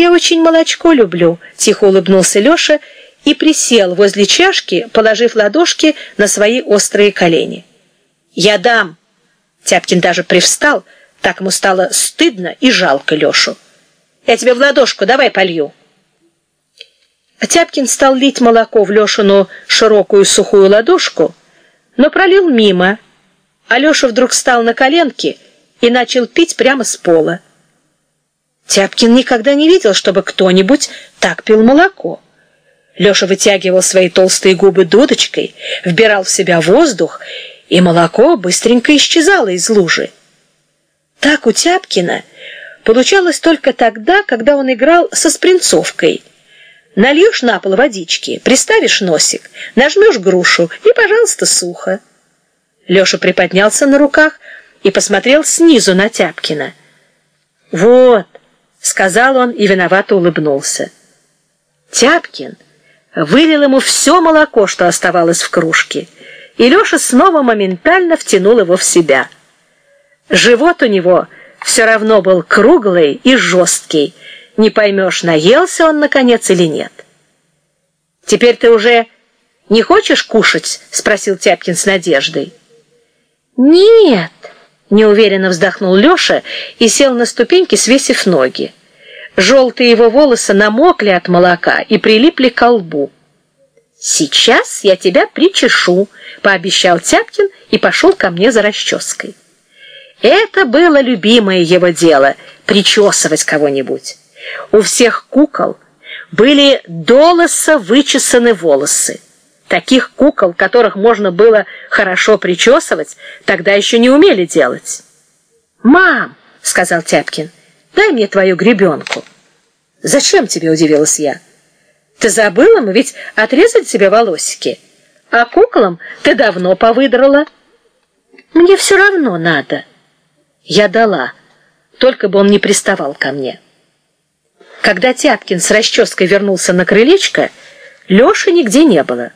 «Я очень молочко люблю», — тихо улыбнулся Леша и присел возле чашки, положив ладошки на свои острые колени. «Я дам!» Тяпкин даже привстал, так ему стало стыдно и жалко Лешу. «Я тебе в ладошку, давай полью!» Тяпкин стал лить молоко в Лешину широкую сухую ладошку, но пролил мимо, а Леша вдруг встал на коленки и начал пить прямо с пола. Тяпкин никогда не видел, чтобы кто-нибудь так пил молоко. Леша вытягивал свои толстые губы дудочкой, вбирал в себя воздух, и молоко быстренько исчезало из лужи. Так у Тяпкина получалось только тогда, когда он играл со спринцовкой. Нальешь на пол водички, приставишь носик, нажмешь грушу, и, пожалуйста, сухо. Леша приподнялся на руках и посмотрел снизу на Тяпкина. «Вот!» Сказал он и виновато улыбнулся. Тяпкин вылил ему все молоко, что оставалось в кружке, и Леша снова моментально втянул его в себя. Живот у него все равно был круглый и жесткий, не поймешь, наелся он наконец или нет. «Теперь ты уже не хочешь кушать?» — спросил Тяпкин с надеждой. «Нет!» Неуверенно вздохнул Леша и сел на ступеньки, свесив ноги. Желтые его волосы намокли от молока и прилипли к лбу. «Сейчас я тебя причешу», — пообещал Тяпкин и пошел ко мне за расческой. Это было любимое его дело — причесывать кого-нибудь. У всех кукол были долосо вычесаны волосы. Таких кукол, которых можно было хорошо причесывать, тогда еще не умели делать. «Мам!» — сказал Тяпкин. «Дай мне твою гребенку». «Зачем тебе?» — удивилась я. «Ты забыла? Мы ведь отрезали тебе волосики. А куклам ты давно повыдрала». «Мне все равно надо». Я дала, только бы он не приставал ко мне. Когда Тяпкин с расческой вернулся на крылечко, Леши нигде не было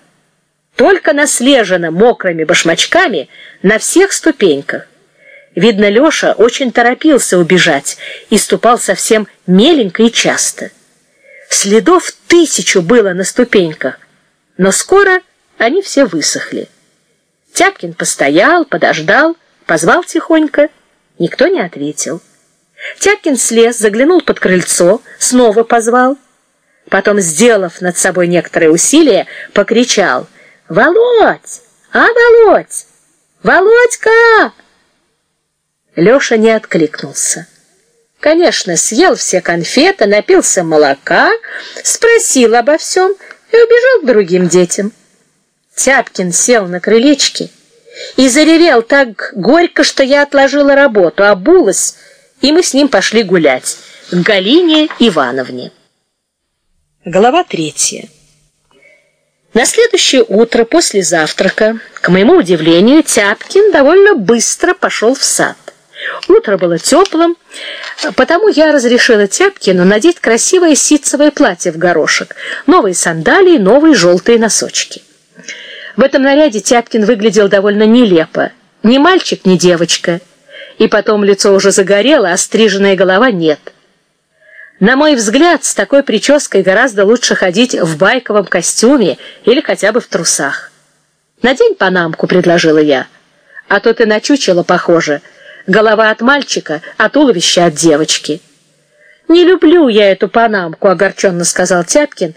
только наслежена мокрыми башмачками на всех ступеньках. Видно, Леша очень торопился убежать и ступал совсем меленько и часто. Следов тысячу было на ступеньках, но скоро они все высохли. Тяпкин постоял, подождал, позвал тихонько, никто не ответил. Тяпкин слез, заглянул под крыльцо, снова позвал. Потом, сделав над собой некоторое усилие, покричал — Володь! А, Володь! Володька! Леша не откликнулся. Конечно, съел все конфеты, напился молока, спросил обо всем и убежал к другим детям. Тяпкин сел на крылечке и заревел так горько, что я отложила работу, обулась, и мы с ним пошли гулять к Галине Ивановне. Глава третья. На следующее утро после завтрака, к моему удивлению, Тяпкин довольно быстро пошел в сад. Утро было теплым, потому я разрешила Тяпкину надеть красивое ситцевое платье в горошек, новые сандалии, новые желтые носочки. В этом наряде Тяпкин выглядел довольно нелепо. Ни мальчик, ни девочка. И потом лицо уже загорело, а стриженная голова нет. На мой взгляд, с такой прической гораздо лучше ходить в байковом костюме или хотя бы в трусах. «Надень панамку», — предложила я. «А то ты на чучело похоже. Голова от мальчика, а туловище от девочки». «Не люблю я эту панамку», — огорченно сказал Тяпкин,